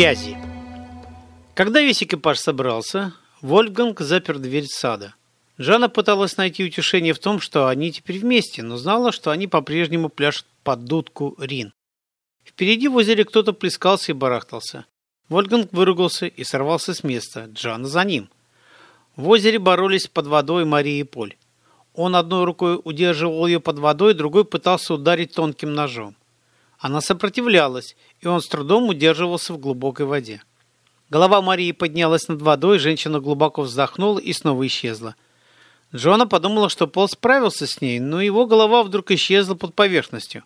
Связи. Когда весь экипаж собрался, Вольфганг запер дверь сада. Жанна пыталась найти утешение в том, что они теперь вместе, но знала, что они по-прежнему пляшут под дудку Рин. Впереди в озере кто-то плескался и барахтался. Вольфганг выругался и сорвался с места. Джана за ним. В озере боролись под водой Мария и Поль. Он одной рукой удерживал ее под водой, другой пытался ударить тонким ножом. Она сопротивлялась, и он с трудом удерживался в глубокой воде. Голова Марии поднялась над водой, женщина глубоко вздохнула и снова исчезла. Джона подумала, что Пол справился с ней, но его голова вдруг исчезла под поверхностью.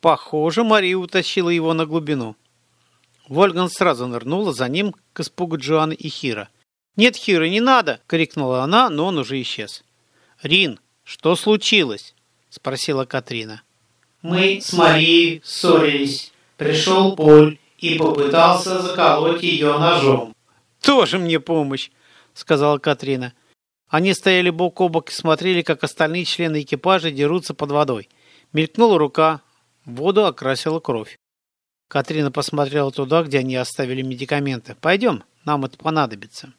Похоже, Мария утащила его на глубину. Вольган сразу нырнула за ним к испугу Джоанны и Хира. «Нет, Хира, не надо!» — крикнула она, но он уже исчез. «Рин, что случилось?» — спросила Катрина. Мы с Марией ссорились. Пришел Поль и попытался заколоть ее ножом. «Тоже мне помощь!» — сказала Катрина. Они стояли бок о бок и смотрели, как остальные члены экипажа дерутся под водой. Мелькнула рука, воду окрасила кровь. Катрина посмотрела туда, где они оставили медикаменты. «Пойдем, нам это понадобится».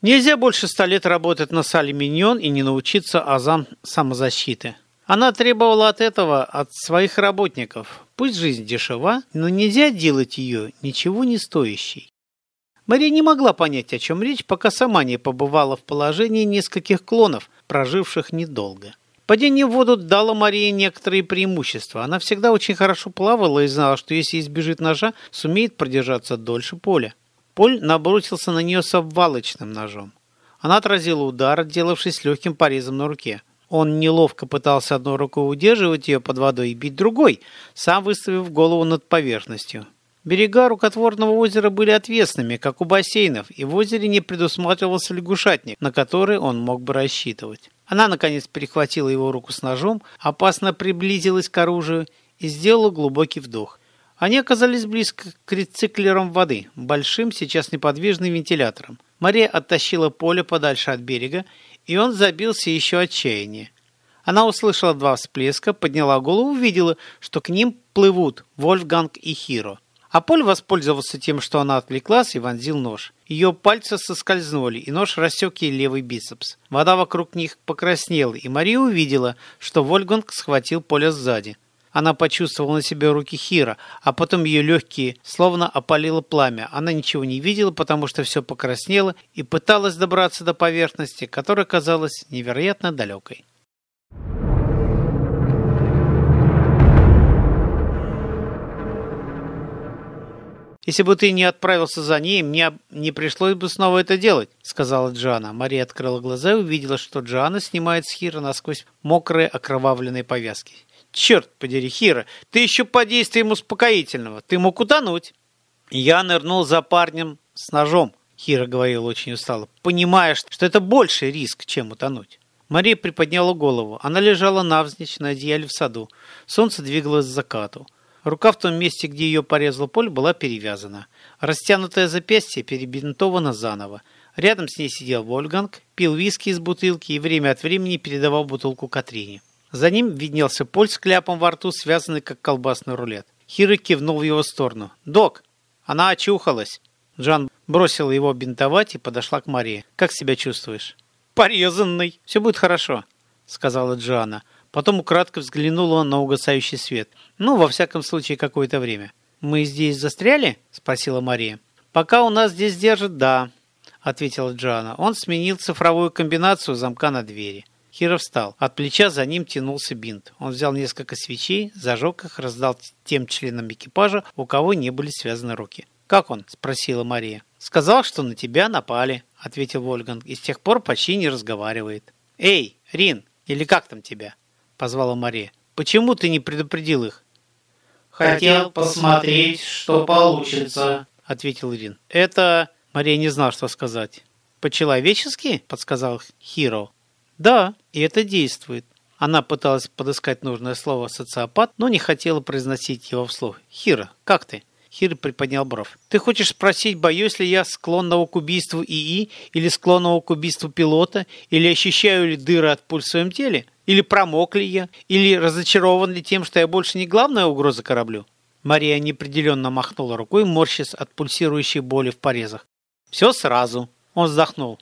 Нельзя больше ста лет работать на сале Миньон и не научиться азам самозащиты. Она требовала от этого от своих работников. Пусть жизнь дешева, но нельзя делать ее ничего не стоящей. Мария не могла понять, о чем речь, пока сама не побывала в положении нескольких клонов, проживших недолго. Падение в воду дало Марии некоторые преимущества. Она всегда очень хорошо плавала и знала, что если избежит ножа, сумеет продержаться дольше поля. Поль набросился на нее с обвалочным ножом. Она отразила удар, отделавшись легким порезом на руке. Он неловко пытался одной рукой удерживать ее под водой и бить другой, сам выставив голову над поверхностью. Берега рукотворного озера были отвесными, как у бассейнов, и в озере не предусматривался лягушатник, на который он мог бы рассчитывать. Она, наконец, перехватила его руку с ножом, опасно приблизилась к оружию и сделала глубокий вдох. Они оказались близко к рециклерам воды, большим, сейчас неподвижным вентилятором. Мария оттащила поле подальше от берега, и он забился еще отчаяние. Она услышала два всплеска, подняла голову увидела, что к ним плывут Вольфганг и Хиро. А Поль воспользовался тем, что она отвлеклась и вонзил нож. Ее пальцы соскользнули, и нож рассек ей левый бицепс. Вода вокруг них покраснела, и Мария увидела, что Вольфганг схватил Поля сзади. Она почувствовала на себе руки Хира, а потом ее легкие словно опалило пламя. Она ничего не видела, потому что все покраснело, и пыталась добраться до поверхности, которая казалась невероятно далекой. «Если бы ты не отправился за ней, мне не пришлось бы снова это делать», — сказала Джана. Мария открыла глаза и увидела, что Джана снимает с Хира насквозь мокрые окровавленные повязки. «Черт подери, Хира, ты еще по действиям успокоительного. Ты мог утонуть». Я нырнул за парнем с ножом, Хира говорил очень устало, понимая, что это больший риск, чем утонуть. Мария приподняла голову. Она лежала навзничь на одеяле в саду. Солнце двигалось к закату. Рука в том месте, где ее порезал Поль, была перевязана. Растянутое запястье перебинтовано заново. Рядом с ней сидел Вольганг, пил виски из бутылки и время от времени передавал бутылку Катрине. За ним виднелся Поль с кляпом во рту, связанный как колбасный рулет. Хиро кивнул в его сторону. «Док, она очухалась!» Джан бросила его бинтовать и подошла к Марии. «Как себя чувствуешь?» «Порезанный! Все будет хорошо», — сказала Джоанна. Потом украдко взглянула на угасающий свет. Ну, во всяком случае, какое-то время. «Мы здесь застряли?» – спросила Мария. «Пока у нас здесь держат, да», – ответила Джоанна. Он сменил цифровую комбинацию замка на двери. Хиро встал. От плеча за ним тянулся бинт. Он взял несколько свечей, зажег их, раздал тем членам экипажа, у кого не были связаны руки. «Как он?» – спросила Мария. «Сказал, что на тебя напали», – ответил Вольганг, и с тех пор почти не разговаривает. «Эй, Рин, или как там тебя?» позвала Мария. «Почему ты не предупредил их?» «Хотел посмотреть, что получится», — ответил Ирин. «Это...» Мария не знала, что сказать. «По-человечески?» — подсказал Хиро. «Да, и это действует». Она пыталась подыскать нужное слово «социопат», но не хотела произносить его вслух. «Хиро, как ты?» Хир приподнял бровь. «Ты хочешь спросить, боюсь ли я склонного к убийству ИИ, или склонного к убийству пилота, или ощущаю ли дыры от пуль в своем теле? Или промок ли я? Или разочарован ли тем, что я больше не главная угроза кораблю?» Мария неопределенно махнула рукой, морщась от пульсирующей боли в порезах. «Все сразу!» Он вздохнул.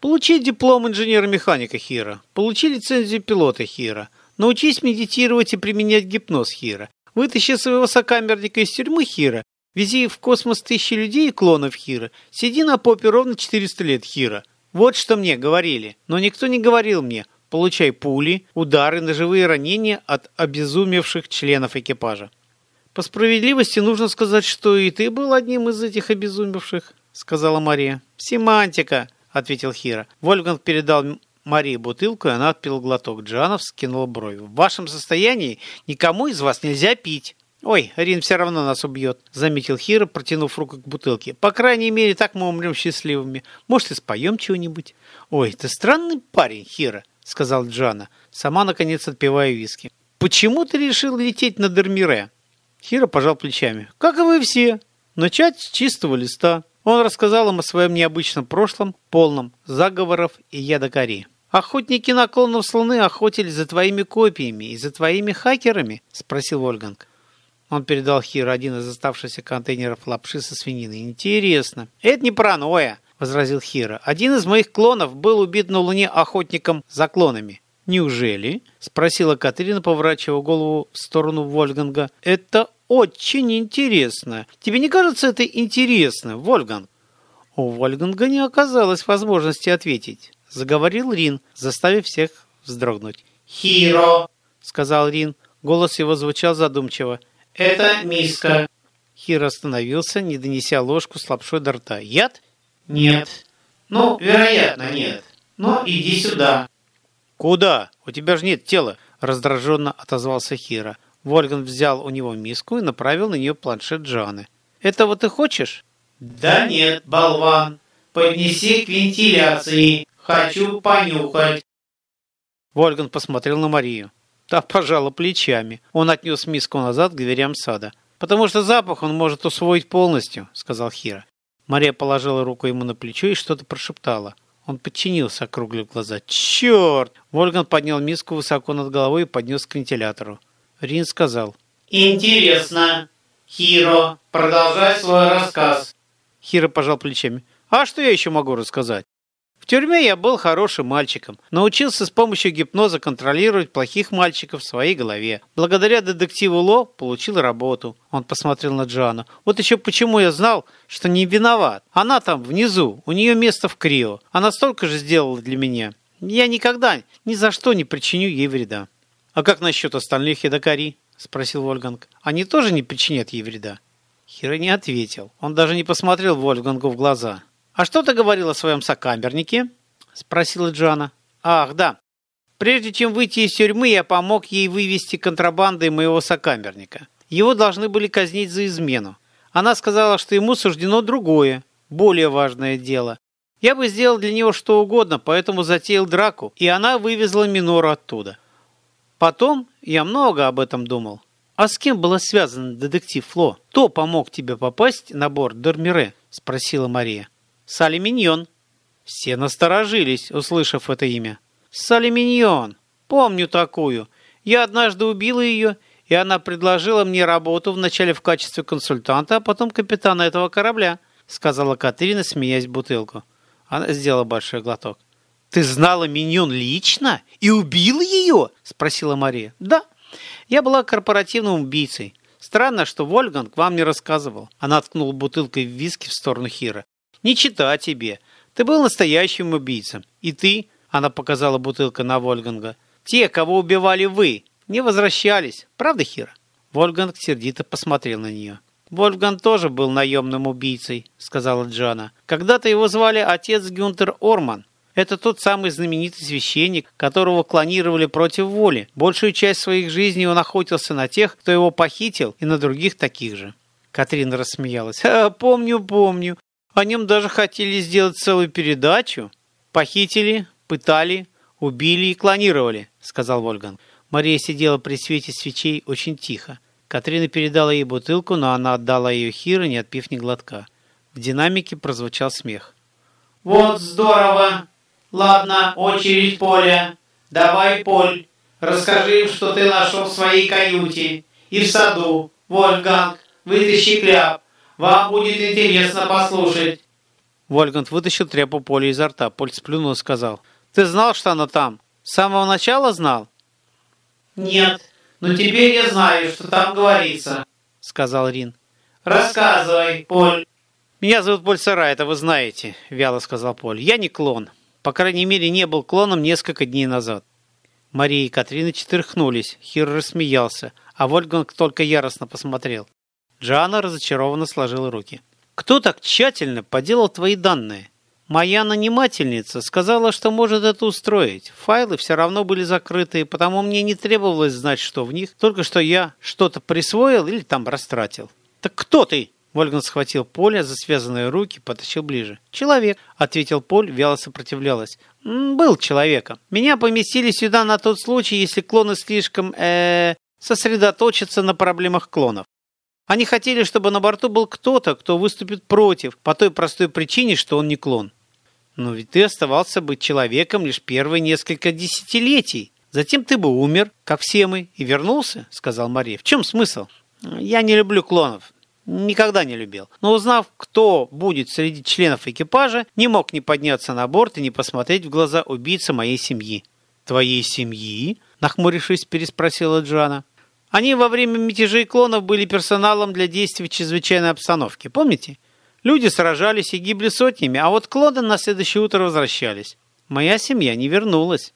«Получи диплом инженера-механика Хира. Получи лицензию пилота Хира. Научись медитировать и применять гипноз Хира. Вытащи своего сокамерника из тюрьмы Хира. Вези в космос тысячи людей и клонов Хира. Сиди на попе ровно 400 лет Хира. Вот что мне говорили. Но никто не говорил мне. Получай пули, удары, ножевые ранения от обезумевших членов экипажа. По справедливости нужно сказать, что и ты был одним из этих обезумевших, сказала Мария. Семантика, ответил Хира. Вольганг передал Марии бутылку, и она отпила глоток. Джанов скинула брови. В вашем состоянии никому из вас нельзя пить. «Ой, Рин все равно нас убьет», — заметил Хира, протянув руку к бутылке. «По крайней мере, так мы умрем счастливыми. Может, и споем чего-нибудь?» «Ой, ты странный парень, Хира», — сказал Джана, сама, наконец, отпивая виски. «Почему ты решил лететь на Дермире?» Хира пожал плечами. «Как и вы все. Начать с чистого листа». Он рассказал им о своем необычном прошлом, полном заговоров и ядокари. «Охотники на клонов слоны охотились за твоими копиями и за твоими хакерами?» — спросил Вольганг. Он передал Хиру один из оставшихся контейнеров лапши со свининой. «Интересно». «Это не паранойя», — возразил Хира. «Один из моих клонов был убит на Луне охотником за клонами». «Неужели?» — спросила Катрина, поворачивая голову в сторону Вольганга. «Это очень интересно. Тебе не кажется это интересно, Вольганг?» У Вольганга не оказалось возможности ответить. Заговорил Рин, заставив всех вздрогнуть. «Хиро!» — сказал Рин. Голос его звучал задумчиво. Это миска. Хир остановился, не донеся ложку с лапшой до рта. Яд? Нет. Ну, вероятно, нет. Но иди сюда. Куда? У тебя же нет тела, раздраженно отозвался Хира. Вольган взял у него миску и направил на нее планшет Джаны. «Этого ты хочешь?» «Да нет, болван. Поднеси к вентиляции. Хочу понюхать». Вольган посмотрел на Марию. Та пожала плечами. Он отнес миску назад к дверям сада. «Потому что запах он может усвоить полностью», — сказал Хира. Мария положила руку ему на плечо и что-то прошептала. Он подчинился, округлив глаза. «Черт!» Вольган поднял миску высоко над головой и поднес к вентилятору. Рин сказал. «Интересно. Хиро, продолжай свой рассказ». Хиро пожал плечами. «А что я еще могу рассказать? тюрьме я был хорошим мальчиком. Научился с помощью гипноза контролировать плохих мальчиков в своей голове. Благодаря детективу Ло получил работу. Он посмотрел на Джану. Вот еще почему я знал, что не виноват. Она там внизу, у нее место в Крио. Она столько же сделала для меня. Я никогда ни за что не причиню ей вреда. А как насчет остальных едокари? Спросил Вольганг. Они тоже не причинят ей вреда? Хиро не ответил. Он даже не посмотрел Вольгангу в глаза. «А что ты говорил о своем сокамернике?» – спросила Джана. «Ах, да. Прежде чем выйти из тюрьмы, я помог ей вывести контрабандой моего сокамерника. Его должны были казнить за измену. Она сказала, что ему суждено другое, более важное дело. Я бы сделал для него что угодно, поэтому затеял драку, и она вывезла Минору оттуда. Потом я много об этом думал. А с кем была связана детектив Фло? Кто помог тебе попасть на борт Дормире? Спросила Мария. Салли Миньон. Все насторожились, услышав это имя. Салли Миньон. Помню такую. Я однажды убила ее, и она предложила мне работу вначале в качестве консультанта, а потом капитана этого корабля, сказала Катрина, смеясь в бутылку. Она сделала большой глоток. «Ты знала Миньон лично и убила ее?» – спросила Мария. «Да. Я была корпоративным убийцей. Странно, что Вольганг вам не рассказывал». Она ткнула бутылкой в виски в сторону Хира. Не чита тебе. Ты был настоящим убийцем. И ты, она показала бутылка на Вольганга, те, кого убивали вы, не возвращались. Правда, Хира? Вольганг сердито посмотрел на нее. «Вольфган тоже был наемным убийцей», — сказала Джана. «Когда-то его звали отец Гюнтер Орман. Это тот самый знаменитый священник, которого клонировали против воли. Большую часть своих жизней он охотился на тех, кто его похитил, и на других таких же». Катрина рассмеялась. «Помню, помню. О нем даже хотели сделать целую передачу. Похитили, пытали, убили и клонировали, сказал Вольган. Мария сидела при свете свечей очень тихо. Катрина передала ей бутылку, но она отдала ее Хиро, не отпив ни глотка. В динамике прозвучал смех. «Вот здорово! Ладно, очередь Поля. Давай, Поль, расскажи им, что ты нашел в своей каюте и в саду. Вольфганг, вытащи кляп. Вам будет интересно послушать. Вольганг вытащил тряпу Поля изо рта. Поль сплюнул и сказал. Ты знал, что она там? С самого начала знал? Нет, но теперь я знаю, что там говорится, сказал Рин. Рассказывай, Поль. Меня зовут Поль Сара, это вы знаете, вяло сказал Поль. Я не клон. По крайней мере, не был клоном несколько дней назад. Мария и Катрина четырхнулись. Хир рассмеялся, а Вольганг только яростно посмотрел. Джана разочарованно сложила руки. «Кто так тщательно поделал твои данные?» Моя нанимательница сказала, что может это устроить. Файлы все равно были закрыты, потому мне не требовалось знать, что в них, только что я что-то присвоил или там растратил. «Так кто ты?» Вольган схватил Поля за связанные руки, потащил ближе. «Человек», — ответил Поль, вяло сопротивлялась. «Был человеком. Меня поместили сюда на тот случай, если клоны слишком, э, сосредоточатся на проблемах клонов. Они хотели, чтобы на борту был кто-то, кто выступит против, по той простой причине, что он не клон. Но ведь ты оставался быть человеком лишь первые несколько десятилетий. Затем ты бы умер, как все мы, и вернулся, сказал Мария. В чем смысл? Я не люблю клонов. Никогда не любил. Но узнав, кто будет среди членов экипажа, не мог не подняться на борт и не посмотреть в глаза убийцы моей семьи. «Твоей семьи?» – нахмурившись, переспросила Джана. Они во время мятежей клонов были персоналом для действий чрезвычайной обстановке. Помните? Люди сражались и гибли сотнями, а вот клоны на следующее утро возвращались. Моя семья не вернулась.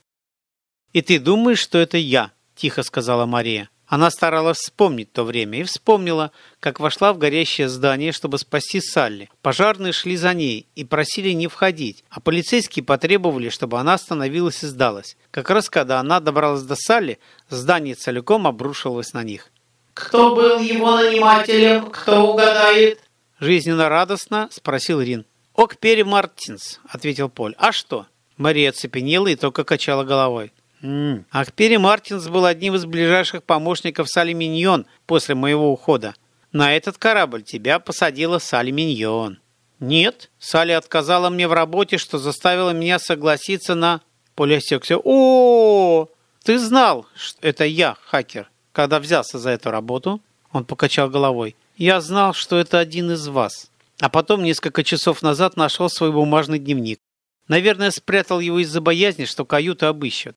«И ты думаешь, что это я?» – тихо сказала Мария. Она старалась вспомнить то время и вспомнила, как вошла в горящее здание, чтобы спасти Салли. Пожарные шли за ней и просили не входить, а полицейские потребовали, чтобы она остановилась и сдалась. Как раз когда она добралась до Салли, здание целиком обрушилось на них. «Кто был его нанимателем? Кто угадает?» Жизненно радостно спросил Рин. «Окпери Мартинс», — ответил Поль. «А что?» Мария оцепенела и только качала головой. Ахпери Мартинс был одним из ближайших помощников Сали Миньон после моего ухода. На этот корабль тебя посадила Сали Миньон. Нет, Сали отказала мне в работе, что заставило меня согласиться на... Поле осекся. О, ты знал, что это я, хакер, когда взялся за эту работу? Он покачал головой. Я знал, что это один из вас. А потом несколько часов назад нашел свой бумажный дневник. Наверное, спрятал его из-за боязни, что каюты обыщут.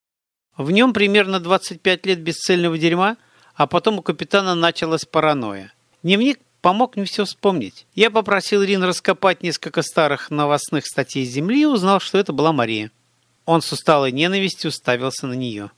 В нем примерно 25 лет бесцельного дерьма, а потом у капитана началась паранойя. Дневник помог мне все вспомнить. Я попросил Рин раскопать несколько старых новостных статей Земли и узнал, что это была Мария. Он с усталой ненавистью уставился на нее.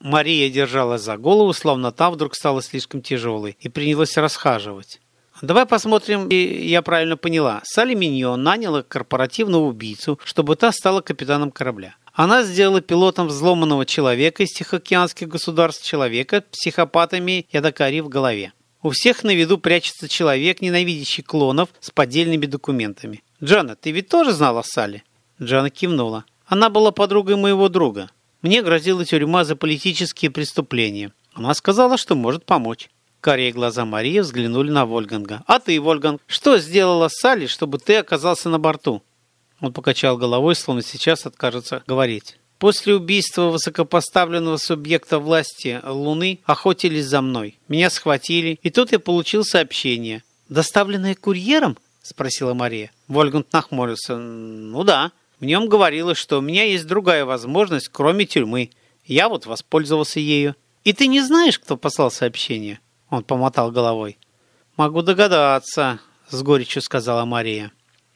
Мария держалась за голову, словно та вдруг стала слишком тяжелой, и принялась расхаживать. Давай посмотрим, я правильно поняла. Салли Миньон наняла корпоративного убийцу, чтобы та стала капитаном корабля. Она сделала пилотом взломанного человека из Тихоокеанских государств человека психопатами ядокари в голове. У всех на виду прячется человек, ненавидящий клонов с поддельными документами. «Джана, ты ведь тоже знала Салли?» Джана кивнула. «Она была подругой моего друга. Мне грозила тюрьма за политические преступления. Она сказала, что может помочь». Карие глаза Марии взглянули на Вольганга. «А ты, Вольганг, что сделала Салли, чтобы ты оказался на борту?» Он покачал головой, словно сейчас откажется говорить. После убийства высокопоставленного субъекта власти Луны охотились за мной. Меня схватили, и тут я получил сообщение. «Доставленное курьером?» – спросила Мария. Вольгант нахмурился. «Ну да. В нем говорилось, что у меня есть другая возможность, кроме тюрьмы. Я вот воспользовался ею». «И ты не знаешь, кто послал сообщение?» Он помотал головой. «Могу догадаться», – с горечью сказала Мария.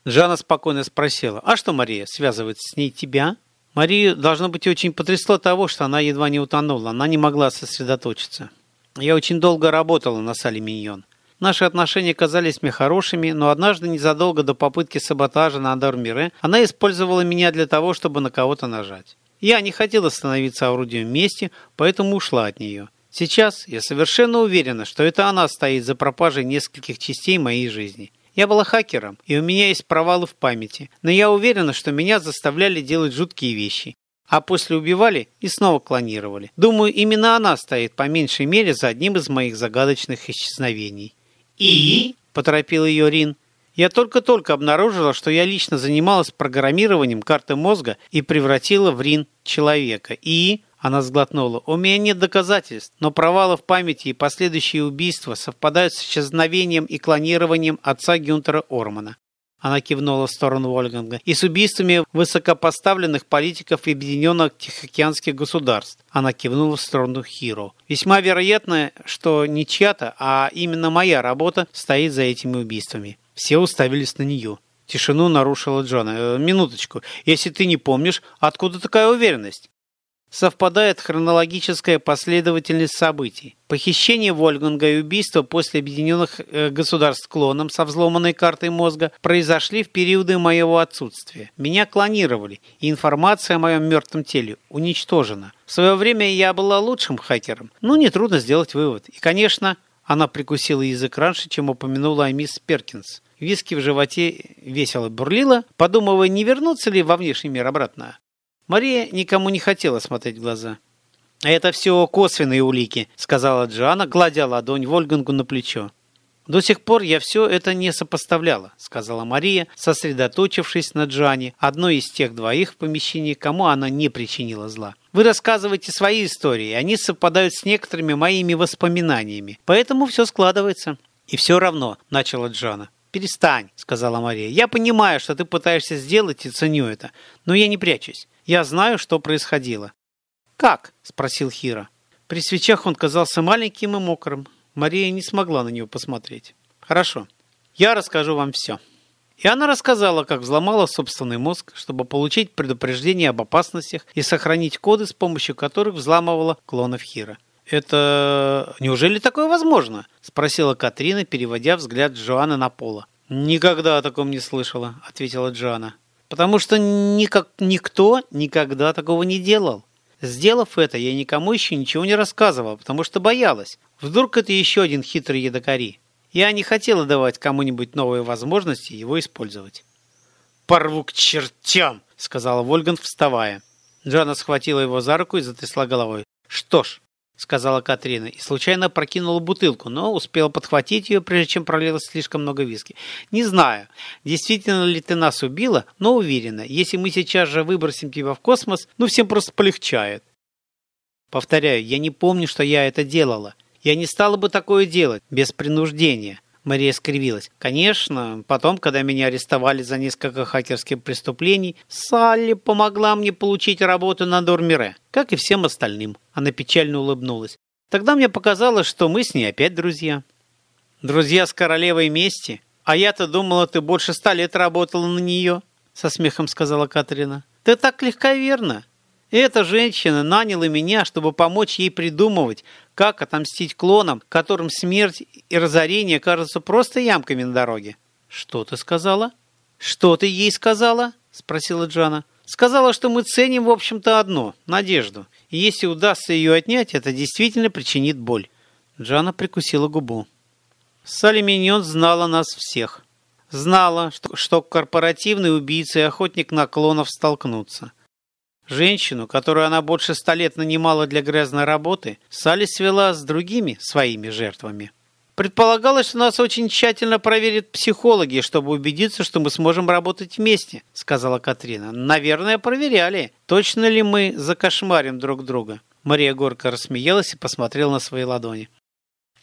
Жанна спокойно спросила, «А что, Мария, связывает с ней тебя?» Марию, должно быть, очень потрясло того, что она едва не утонула. Она не могла сосредоточиться. Я очень долго работала на Сале Миньон. Наши отношения казались мне хорошими, но однажды незадолго до попытки саботажа на Адормире она использовала меня для того, чтобы на кого-то нажать. Я не хотела становиться орудием мести, поэтому ушла от нее. Сейчас я совершенно уверена, что это она стоит за пропажей нескольких частей моей жизни. Я была хакером, и у меня есть провалы в памяти, но я уверена, что меня заставляли делать жуткие вещи. А после убивали и снова клонировали. Думаю, именно она стоит по меньшей мере за одним из моих загадочных исчезновений. «И?» – поторопил ее Рин. Я только-только обнаружила, что я лично занималась программированием карты мозга и превратила в Рин человека. И Она сглотнула. «У меня нет доказательств, но провалы в памяти и последующие убийства совпадают с исчезновением и клонированием отца Гюнтера Ормана. Она кивнула в сторону Вольганга. И с убийствами высокопоставленных политиков Объединенных Тихоокеанских государств. Она кивнула в сторону Хиро. Весьма вероятно, что не чья-то, а именно моя работа стоит за этими убийствами. Все уставились на нее. Тишину нарушила Джона. «Э, «Минуточку. Если ты не помнишь, откуда такая уверенность?» Совпадает хронологическая последовательность событий. Похищение Вольганга и убийство после Объединенных э, Государств клоном со взломанной картой мозга произошли в периоды моего отсутствия. Меня клонировали, и информация о моем мертвом теле уничтожена. В свое время я была лучшим хакером, но нетрудно сделать вывод. И, конечно, она прикусила язык раньше, чем упомянула о мисс Перкинс. Виски в животе весело бурлило, подумывая, не вернуться ли во внешний мир обратно. Мария никому не хотела смотреть в глаза. «Это все косвенные улики», — сказала Джоанна, гладя ладонь Вольгангу на плечо. «До сих пор я все это не сопоставляла», — сказала Мария, сосредоточившись на Джоанне, одной из тех двоих в помещении, кому она не причинила зла. «Вы рассказываете свои истории, они совпадают с некоторыми моими воспоминаниями, поэтому все складывается». «И все равно», — начала Джоанна. «Перестань», — сказала Мария. «Я понимаю, что ты пытаешься сделать и ценю это, но я не прячусь. Я знаю, что происходило». «Как?» – спросил Хира. При свечах он казался маленьким и мокрым. Мария не смогла на него посмотреть. «Хорошо, я расскажу вам все». И она рассказала, как взломала собственный мозг, чтобы получить предупреждение об опасностях и сохранить коды, с помощью которых взламывала клонов Хира. «Это... неужели такое возможно?» – спросила Катрина, переводя взгляд Джоанны на Пола. «Никогда о таком не слышала», – ответила Джоанна. Потому что никак, никто никогда такого не делал. Сделав это, я никому еще ничего не рассказывала, потому что боялась. Вдруг это еще один хитрый едокари. Я не хотела давать кому-нибудь новые возможности его использовать. «Порву к чертям!» — сказала Вольган, вставая. Джана схватила его за руку и затрясла головой. «Что ж, — сказала Катрина, и случайно прокинула бутылку, но успела подхватить ее, прежде чем пролилось слишком много виски. «Не знаю, действительно ли ты нас убила, но уверена, если мы сейчас же выбросим тебя в космос, ну всем просто полегчает». Повторяю, я не помню, что я это делала. Я не стала бы такое делать, без принуждения. Мария скривилась. Конечно, потом, когда меня арестовали за несколько хакерских преступлений, Салли помогла мне получить работу на Дормире, как и всем остальным. Она печально улыбнулась. Тогда мне показалось, что мы с ней опять друзья. Друзья с королевой мести? А я-то думала, ты больше ста лет работала на нее, со смехом сказала Катрина. Ты так легковерна. Эта женщина наняла меня, чтобы помочь ей придумывать, как отомстить клонам, которым смерть и разорение кажутся просто ямками на дороге. «Что ты сказала?» «Что ты ей сказала?» – спросила Джана. «Сказала, что мы ценим, в общем-то, одно – надежду. И если удастся ее отнять, это действительно причинит боль». Джана прикусила губу. Салли Миньон знала нас всех. Знала, что, корпоративный убийца и охотник на клонов столкнутся. Женщину, которую она больше ста лет нанимала для грязной работы, Салли свела с другими своими жертвами. Предполагалось, что нас очень тщательно проверят психологи, чтобы убедиться, что мы сможем работать вместе, сказала Катрина. Наверное, проверяли. Точно ли мы закошмарим друг друга? Мария Горка рассмеялась и посмотрела на свои ладони.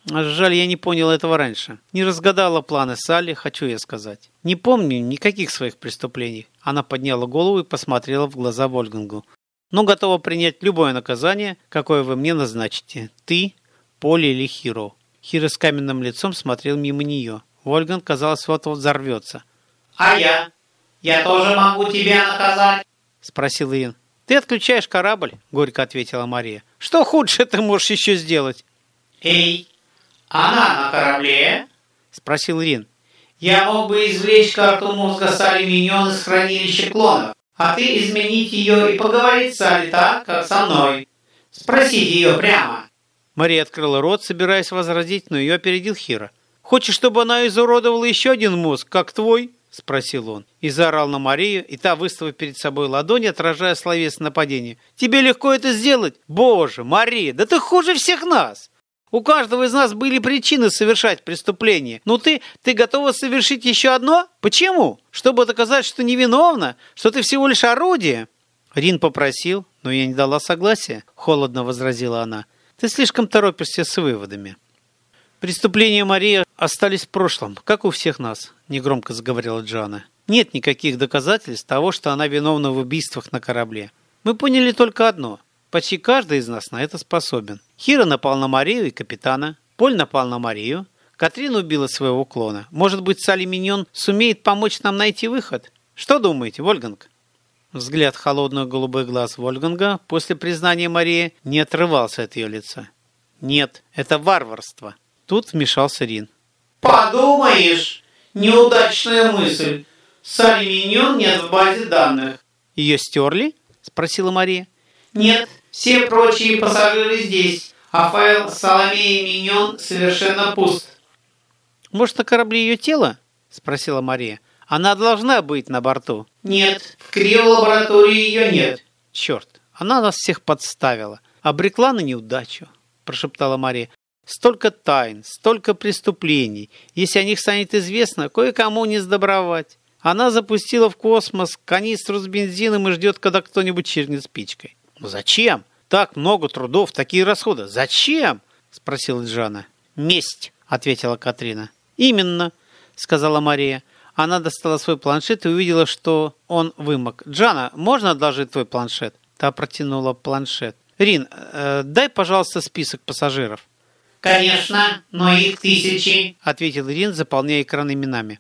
Жаль, я не понял этого раньше. Не разгадала планы Салли, хочу я сказать. Не помню никаких своих преступлений. Она подняла голову и посмотрела в глаза Вольгангу. Но готова принять любое наказание, какое вы мне назначите. Ты, Поли или Хиро. Хиро с каменным лицом смотрел мимо нее. Вольган, казалось, вот-вот взорвется. «А я? Я тоже могу тебя наказать?» Спросил Ин. «Ты отключаешь корабль?» Горько ответила Мария. «Что худше ты можешь еще сделать?» «Эй, она на корабле? Спросил Рин. Я мог бы извлечь карту мозга Салли Миньон из хранилища клонов, а ты изменить ее и поговорить с Салли так, как со мной. Спросить ее прямо. Мария открыла рот, собираясь возразить, но ее опередил Хира. «Хочешь, чтобы она изуродовала еще один мозг, как твой?» – спросил он. И заорал на Марию, и та, выставив перед собой ладони, отражая словесное нападение. «Тебе легко это сделать? Боже, Мария, да ты хуже всех нас!» У каждого из нас были причины совершать преступление. Но ты, ты готова совершить еще одно? Почему? Чтобы доказать, что невиновна? Что ты всего лишь орудие?» Рин попросил, Но я не дала согласия, холодно возразила она. Ты слишком торопишься с выводами. Преступления Марии остались в прошлом, как у всех нас, негромко заговорила Джана. Нет никаких доказательств того, что она виновна в убийствах на корабле. Мы поняли только одно. Почти каждый из нас на это способен. Хира напал на Марию и капитана. Поль напал на Марию. Катрин убила своего клона. Может быть, Салли Миньон сумеет помочь нам найти выход? Что думаете, Вольганг? Взгляд холодных голубых глаз Вольганга после признания Марии не отрывался от ее лица. «Нет, это варварство!» Тут вмешался Рин. «Подумаешь! Неудачная мысль! Салли Миньон нет в базе данных!» «Ее стерли?» – спросила Мария. «Нет, все прочие пассажиры здесь, а файл Соломеи Миньон совершенно пуст». «Может, на корабле ее тело?» – спросила Мария. «Она должна быть на борту». «Нет, в криолаборатории ее нет». «Черт, она нас всех подставила, обрекла на неудачу», – прошептала Мария. «Столько тайн, столько преступлений. Если о них станет известно, кое-кому не сдобровать. Она запустила в космос канистру с бензином и ждет, когда кто-нибудь чиркнет спичкой». «Зачем? Так много трудов, такие расходы. Зачем?» – спросила Джана. «Месть», – ответила Катрина. «Именно», — сказала Мария. Она достала свой планшет и увидела, что он вымок. «Джана, можно одолжить твой планшет?» Та протянула планшет. «Рин, э, дай, пожалуйста, список пассажиров». «Конечно, но их тысячи», — ответил Рин, заполняя экран именами.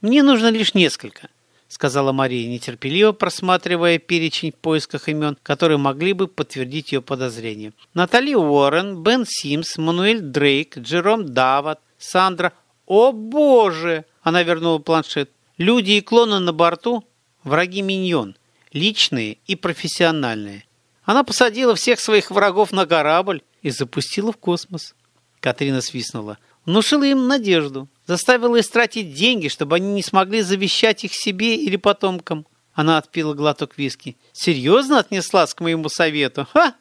«Мне нужно лишь несколько», — сказала Мария, нетерпеливо просматривая перечень в поисках имен, которые могли бы подтвердить ее подозрения. Натали Уоррен, Бен Симс, Мануэль Дрейк, Джером Дават, Сандра «О боже!» – она вернула планшет. «Люди и клоны на борту – враги миньон, личные и профессиональные. Она посадила всех своих врагов на корабль и запустила в космос». Катрина свистнула. Внушила им надежду, заставила их тратить деньги, чтобы они не смогли завещать их себе или потомкам. Она отпила глоток виски. «Серьезно отнеслась к моему совету? Ха!»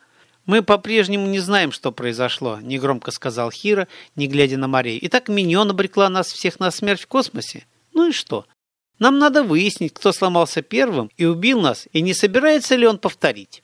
«Мы по-прежнему не знаем, что произошло», — негромко сказал Хира, не глядя на Марию. «И так Миньон обрекла нас всех на смерть в космосе. Ну и что? Нам надо выяснить, кто сломался первым и убил нас, и не собирается ли он повторить».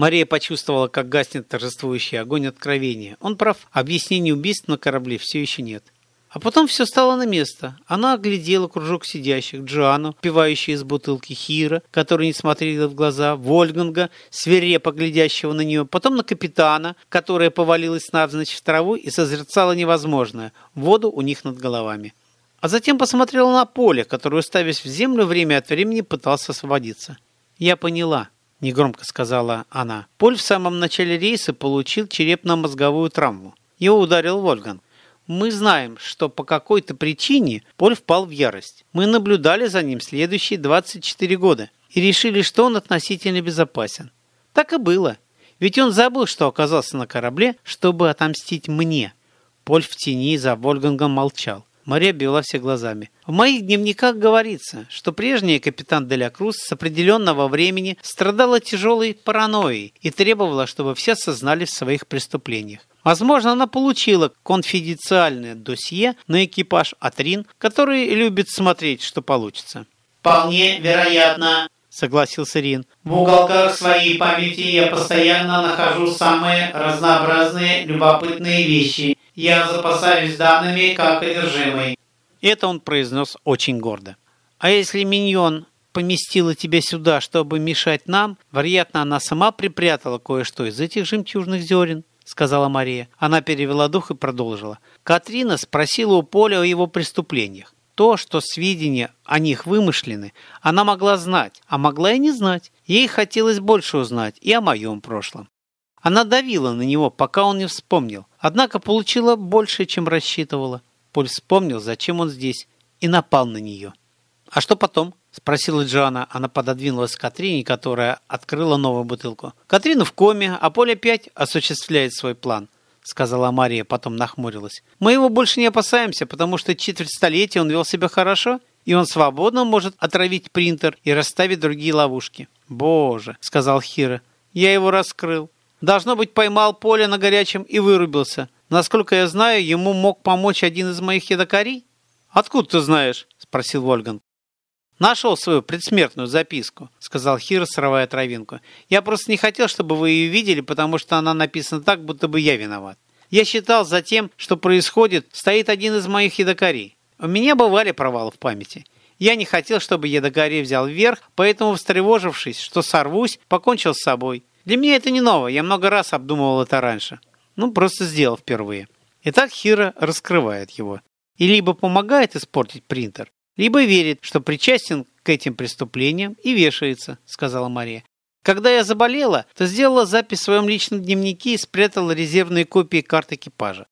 Мария почувствовала, как гаснет торжествующий огонь откровения. Он прав, объяснений убийств на корабле все еще нет. А потом все стало на место. Она оглядела кружок сидящих, Джоанну, пивающую из бутылки Хира, который не смотрела в глаза, Вольганга, свирепо глядящего на нее, потом на капитана, которая повалилась навзничь в траву и созерцала невозможное – воду у них над головами. А затем посмотрела на поле, которое, уставясь в землю, время от времени пытался освободиться. «Я поняла», – негромко сказала она. Поль в самом начале рейса получил черепно-мозговую травму. Его ударил Вольганг. Мы знаем, что по какой-то причине Поль впал в ярость. Мы наблюдали за ним следующие 24 года и решили, что он относительно безопасен. Так и было. Ведь он забыл, что оказался на корабле, чтобы отомстить мне. Поль в тени за Вольгангом молчал. Мария обвела все глазами. В моих дневниках говорится, что прежняя капитан Деля Круз с определенного времени страдала тяжелой паранойей и требовала, чтобы все сознали в своих преступлениях. Возможно, она получила конфиденциальное досье на экипаж Атрин, который любит смотреть, что получится. «Вполне вероятно», — согласился Рин. «В уголках своей памяти я постоянно нахожу самые разнообразные любопытные вещи. Я запасаюсь данными как одержимый». Это он произнес очень гордо. «А если Миньон поместила тебя сюда, чтобы мешать нам, вероятно, она сама припрятала кое-что из этих жемчужных зерен сказала Мария. Она перевела дух и продолжила. Катрина спросила у Поля о его преступлениях. То, что сведения о них вымышлены, она могла знать, а могла и не знать. Ей хотелось больше узнать и о моем прошлом. Она давила на него, пока он не вспомнил, однако получила больше, чем рассчитывала. Поль вспомнил, зачем он здесь, и напал на нее. А что потом? — спросила Джоанна. Она пододвинулась к Катрине, которая открыла новую бутылку. «Катрина в коме, а Поле опять осуществляет свой план», — сказала Мария, потом нахмурилась. «Мы его больше не опасаемся, потому что четверть столетия он вел себя хорошо, и он свободно может отравить принтер и расставить другие ловушки». «Боже», — сказал Хира, — «я его раскрыл. Должно быть, поймал Поле на горячем и вырубился. Насколько я знаю, ему мог помочь один из моих едокарей». «Откуда ты знаешь?» — спросил Вольган. «Нашел свою предсмертную записку», — сказал Хиро, срывая травинку. «Я просто не хотел, чтобы вы ее видели, потому что она написана так, будто бы я виноват. Я считал, за тем, что происходит, стоит один из моих едокарей. У меня бывали провалы в памяти. Я не хотел, чтобы едокарей взял вверх, поэтому, встревожившись, что сорвусь, покончил с собой. Для меня это не ново, я много раз обдумывал это раньше. Ну, просто сделал впервые. Итак, Хиро раскрывает его. И либо помогает испортить принтер, либо верит, что причастен к этим преступлениям и вешается, сказала Мария. Когда я заболела, то сделала запись в своем личном дневнике и спрятала резервные копии карт экипажа.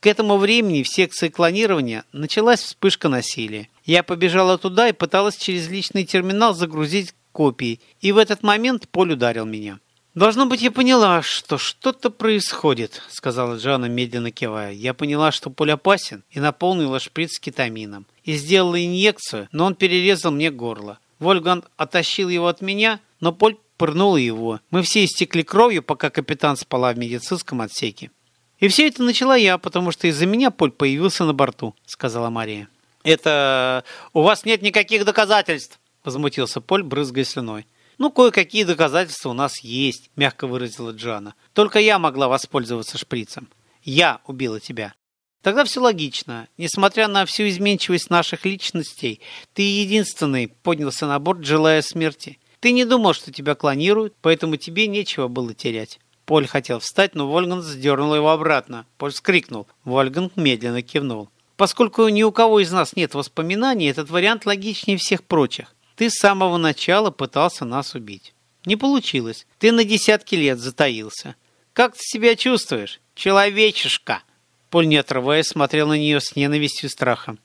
К этому времени в секции клонирования началась вспышка насилия. Я побежала туда и пыталась через личный терминал загрузить копии, и в этот момент Поль ударил меня. «Должно быть, я поняла, что что-то происходит», — сказала Джана, медленно кивая. «Я поняла, что Поль опасен, и наполнила шприц кетамином. И сделала инъекцию, но он перерезал мне горло. Вольган оттащил его от меня, но Поль пырнул его. Мы все истекли кровью, пока капитан спала в медицинском отсеке. «И все это начала я, потому что из-за меня Поль появился на борту», — сказала Мария. «Это... у вас нет никаких доказательств!» — возмутился Поль, брызгая слюной. «Ну, кое-какие доказательства у нас есть», — мягко выразила Джана. «Только я могла воспользоваться шприцем. Я убила тебя». Тогда все логично. Несмотря на всю изменчивость наших личностей, ты единственный поднялся на борт, желая смерти. Ты не думал, что тебя клонируют, поэтому тебе нечего было терять. Поль хотел встать, но Вольганг сдернул его обратно. Поль вскрикнул. Вольганг медленно кивнул. Поскольку ни у кого из нас нет воспоминаний, этот вариант логичнее всех прочих. Ты с самого начала пытался нас убить. Не получилось. Ты на десятки лет затаился. Как ты себя чувствуешь? Человечишка!» Поль, не отрываясь, смотрел на нее с ненавистью и страхом.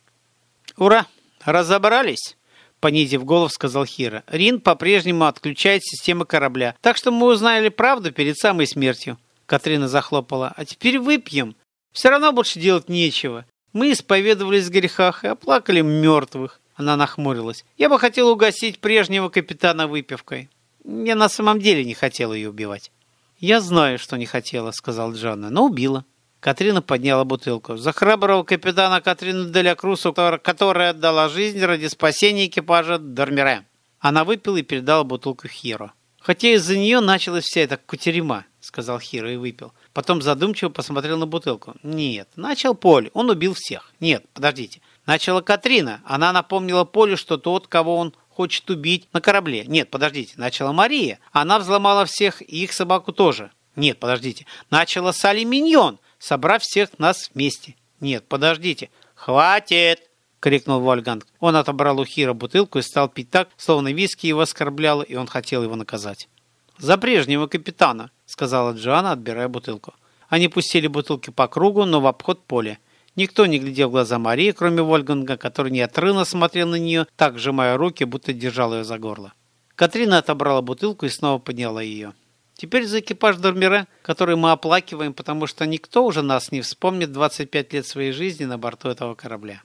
«Ура! Разобрались?» Понизив голос, сказал Хира. «Рин по-прежнему отключает системы корабля, так что мы узнали правду перед самой смертью». Катрина захлопала. «А теперь выпьем. Все равно больше делать нечего. Мы исповедовались в грехах и оплакали мертвых. Она нахмурилась. «Я бы хотел угостить прежнего капитана выпивкой. Я на самом деле не хотела ее убивать». «Я знаю, что не хотела», — сказал Джанна, — «но убила». Катрина подняла бутылку. «За храброго капитана Катрину Деля Крусу, которая отдала жизнь ради спасения экипажа Дормере». Она выпила и передала бутылку Хиро. «Хотя из-за нее началась вся эта кутерема», — сказал Хиро и выпил. Потом задумчиво посмотрел на бутылку. «Нет, начал Поль, он убил всех. Нет, подождите. Начала Катрина. Она напомнила Полю, что тот, кого он хочет убить на корабле. Нет, подождите. Начала Мария. Она взломала всех и их собаку тоже. Нет, подождите. Начала Салли Миньон, собрав всех нас вместе. Нет, подождите. Хватит! — крикнул Вольганг. Он отобрал у Хира бутылку и стал пить так, словно виски его оскорбляло, и он хотел его наказать. «За прежнего капитана», — сказала Джоанна, отбирая бутылку. Они пустили бутылки по кругу, но в обход поля. Никто не глядел в глаза Марии, кроме Вольганга, который неотрывно смотрел на нее, так сжимая руки, будто держал ее за горло. Катрина отобрала бутылку и снова подняла ее. Теперь за экипаж Дормера, который мы оплакиваем, потому что никто уже нас не вспомнит 25 лет своей жизни на борту этого корабля.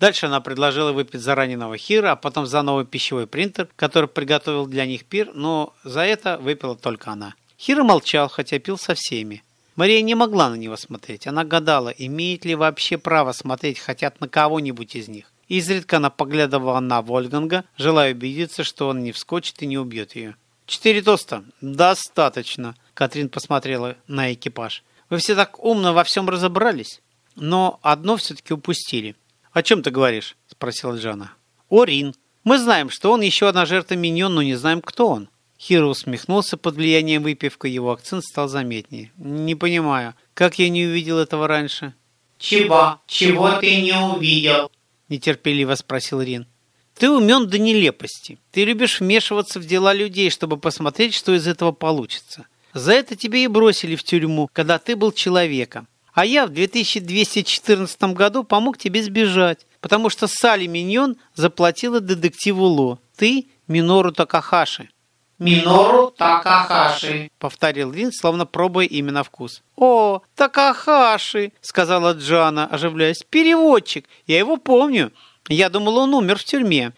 Дальше она предложила выпить за раненого Хира, а потом за новый пищевой принтер, который приготовил для них пир, но за это выпила только она. Хира молчал, хотя пил со всеми. Мария не могла на него смотреть. Она гадала, имеет ли вообще право смотреть хотят на кого-нибудь из них. Изредка она поглядывала на Вольганга, желая убедиться, что он не вскочит и не убьет ее. «Четыре тоста. Достаточно», — Катрин посмотрела на экипаж. «Вы все так умно во всем разобрались, но одно все-таки упустили». «О чем ты говоришь?» — спросила Джана. «О Рин. Мы знаем, что он еще одна жертва миньон, но не знаем, кто он». Хиро усмехнулся под влиянием выпивка, его акцент стал заметнее. «Не понимаю, как я не увидел этого раньше?» «Чего? Чего ты не увидел?» Нетерпеливо спросил Рин. «Ты умен до нелепости. Ты любишь вмешиваться в дела людей, чтобы посмотреть, что из этого получится. За это тебя и бросили в тюрьму, когда ты был человеком. А я в 2214 году помог тебе сбежать, потому что Салли Миньон заплатила детективу Ло. Ты Минору Такахаши». Минору Такахаши», — повторил Рин, словно пробуя имя на вкус. «О, Такахаши», — сказала Джана, оживляясь. «Переводчик. Я его помню. Я думал, он умер в тюрьме».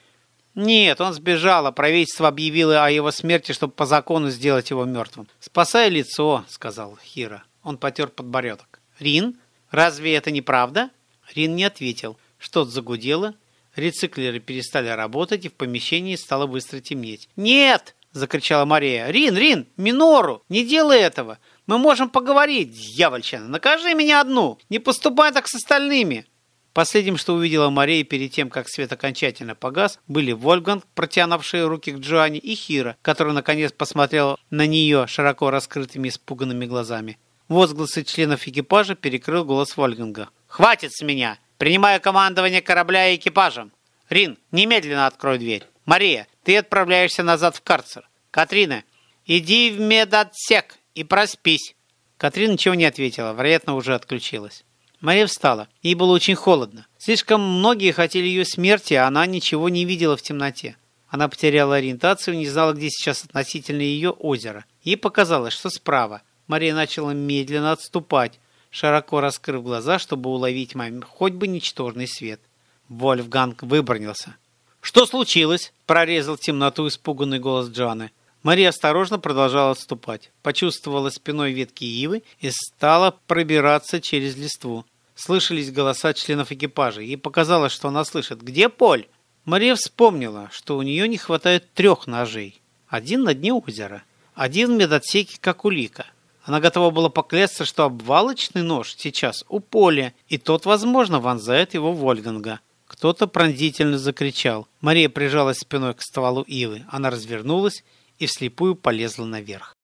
«Нет, он сбежал, а правительство объявило о его смерти, чтобы по закону сделать его мертвым». «Спасай лицо», — сказал Хира. Он потер подбородок. «Рин, разве это не правда?» Рин не ответил. Что-то загудело. Рециклеры перестали работать, и в помещении стало быстро темнеть. «Нет!» – закричала Мария. «Рин, Рин, Минору, не делай этого! Мы можем поговорить, дьявольщина! Накажи меня одну! Не поступай так с остальными!» Последним, что увидела Мария перед тем, как свет окончательно погас, были Вольганг, протянувшие руки к Джоанне, и Хира, который наконец посмотрел на нее широко раскрытыми испуганными глазами. Возгласы членов экипажа перекрыл голос Вольганга. «Хватит с меня! Принимаю командование корабля и экипажем! Рин, немедленно открой дверь! Мария, ты отправляешься назад в карцер! Катрина, иди в медотсек и проспись!» Катрина ничего не ответила, вероятно, уже отключилась. Мария встала. Ей было очень холодно. Слишком многие хотели ее смерти, а она ничего не видела в темноте. Она потеряла ориентацию, не знала, где сейчас относительно ее озеро. Ей показалось, что справа. Мария начала медленно отступать, широко раскрыв глаза, чтобы уловить маме хоть бы ничтожный свет. Вольфганг выбронился. «Что случилось?» – прорезал темноту испуганный голос Джаны. Мария осторожно продолжала отступать, почувствовала спиной ветки ивы и стала пробираться через листву. Слышались голоса членов экипажа. Ей показалось, что она слышит «Где Поль?». Мария вспомнила, что у нее не хватает трех ножей. Один на дне озера, один в медотсеке, как улика. Она готова была поклясться, что обвалочный нож сейчас у Поля, и тот, возможно, вонзает его в Вольганга. Кто-то пронзительно закричал. Мария прижалась спиной к стволу ивы. Она развернулась и вслепую полезла наверх.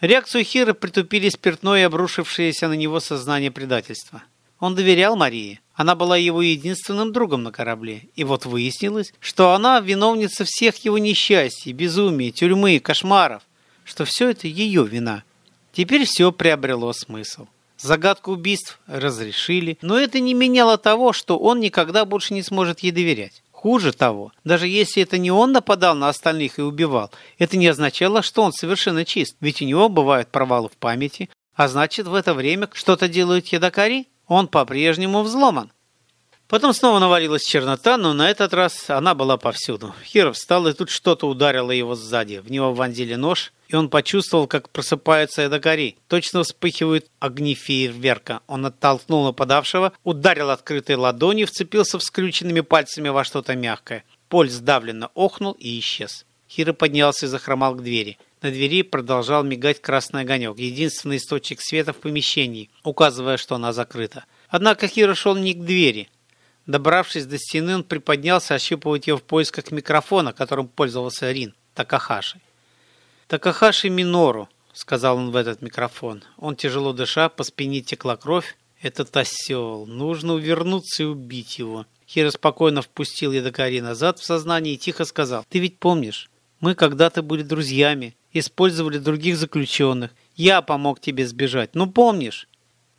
Реакцию Хира притупили спиртное и обрушившееся на него сознание предательства. Он доверял Марии. Она была его единственным другом на корабле. И вот выяснилось, что она виновница всех его несчастий, безумий, тюрьмы, кошмаров. Что все это ее вина. Теперь все приобрело смысл. Загадку убийств разрешили, но это не меняло того, что он никогда больше не сможет ей доверять. Хуже того, даже если это не он нападал на остальных и убивал, это не означало, что он совершенно чист, ведь у него бывают провалы в памяти, а значит в это время что-то делают едокари, он по-прежнему взломан. Потом снова навалилась чернота, но на этот раз она была повсюду. Хиров встал, и тут что-то ударило его сзади. В него вонзили нож, и он почувствовал, как просыпается Эдакари. Точно вспыхивают огни фейерверка. Он оттолкнул нападавшего, ударил открытой ладонью, вцепился в скрюченными пальцами во что-то мягкое. Поль сдавленно охнул и исчез. Хиро поднялся и захромал к двери. На двери продолжал мигать красный огонек, единственный источник света в помещении, указывая, что она закрыта. Однако Хиро шел не к двери, Добравшись до стены, он приподнялся ощупывать ее в поисках микрофона, которым пользовался Рин, Такахаши. «Такахаши Минору», — сказал он в этот микрофон. Он, тяжело дыша, по спине текла кровь. «Этот осел. Нужно увернуться и убить его». Хиро спокойно впустил Ядакари назад в сознание и тихо сказал. «Ты ведь помнишь, мы когда-то были друзьями, использовали других заключенных. Я помог тебе сбежать. Ну, помнишь?»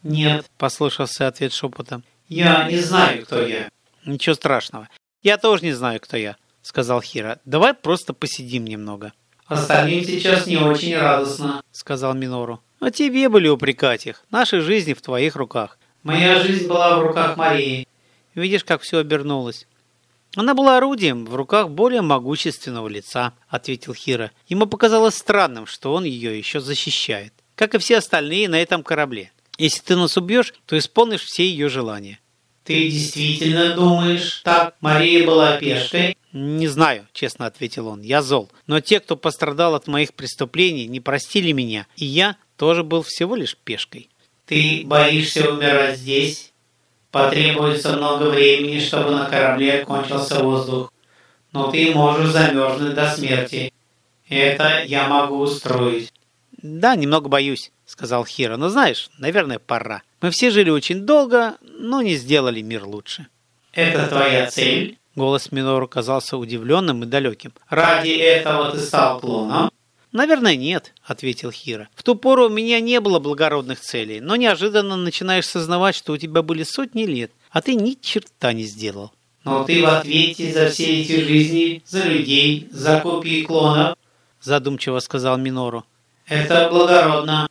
«Нет», — послышался ответ шепотом. Я не знаю, кто я. Ничего страшного. Я тоже не знаю, кто я, сказал Хира. Давай просто посидим немного. Остальным сейчас не очень радостно, сказал Минору. А тебе были упрекать их. Наши жизни в твоих руках. Моя жизнь была в руках Марии. Видишь, как все обернулось. Она была орудием в руках более могущественного лица, ответил Хира. Ему показалось странным, что он ее еще защищает, как и все остальные на этом корабле. Если ты нас убьешь, то исполнишь все ее желания. Ты действительно думаешь так? Мария была пешкой? Не знаю, честно ответил он. Я зол. Но те, кто пострадал от моих преступлений, не простили меня. И я тоже был всего лишь пешкой. Ты боишься умирать здесь? Потребуется много времени, чтобы на корабле кончился воздух. Но ты можешь замерзнуть до смерти. Это я могу устроить. Да, немного боюсь сказал Хиро. «Но знаешь, наверное, пора. Мы все жили очень долго, но не сделали мир лучше». «Это твоя цель?» Голос Минору казался удивленным и далеким. «Ради этого ты стал клоном?» «Наверное, нет», — ответил Хиро. «В ту пору у меня не было благородных целей, но неожиданно начинаешь сознавать, что у тебя были сотни лет, а ты ни черта не сделал». «Но ты в ответе за все эти жизни, за людей, за копии клонов», — задумчиво сказал Минору. «Это благородно».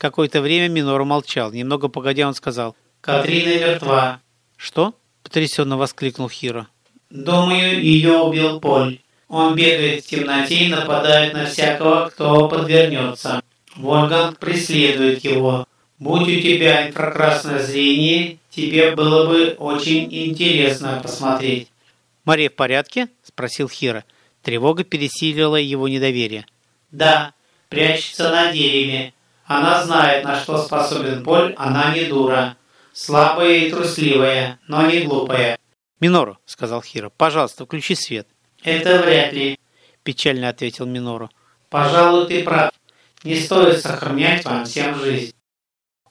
Какое-то время Минору молчал. Немного погодя он сказал. «Катрина мертва». «Что?» – потрясенно воскликнул Хиро. «Думаю, ее убил Поль. Он бегает в темноте и нападает на всякого, кто подвернется. Вольганг преследует его. Будь у тебя инфракрасное зрение, тебе было бы очень интересно посмотреть. «Мария в порядке?» – спросил Хира. Тревога пересилила его недоверие. «Да, прячется на дереве. Она знает, на что способен Поль, она не дура. Слабая и трусливая, но не глупая». «Минору», – сказал Хира, – «пожалуйста, включи свет». «Это вряд ли», – печально ответил Минору. «Пожалуй, ты прав. Не стоит сохранять вам всем жизнь».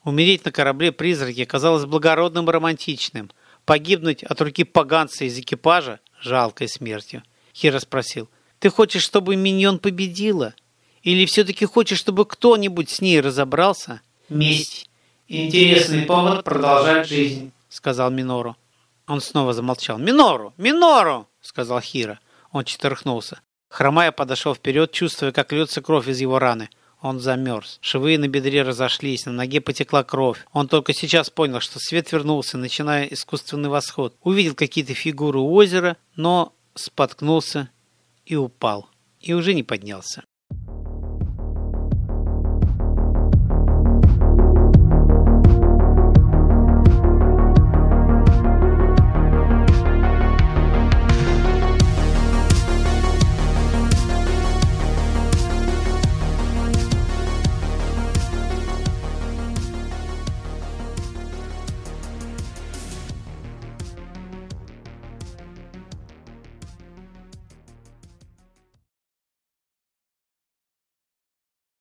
Умереть на корабле призраки казалось благородным и романтичным. Погибнуть от руки поганца из экипажа – жалкой смертью. Хира спросил, «Ты хочешь, чтобы Миньон победила? Или все-таки хочешь, чтобы кто-нибудь с ней разобрался?» «Месть. Интересный повод продолжать жизнь», – сказал Минору. Он снова замолчал. «Минору! Минору!» – сказал Хира. Он четырхнулся. Хромая подошел вперед, чувствуя, как льется кровь из его раны. Он замерз. Швы на бедре разошлись, на ноге потекла кровь. Он только сейчас понял, что свет вернулся, начиная искусственный восход. Увидел какие-то фигуры у озера, но споткнулся и упал. И уже не поднялся.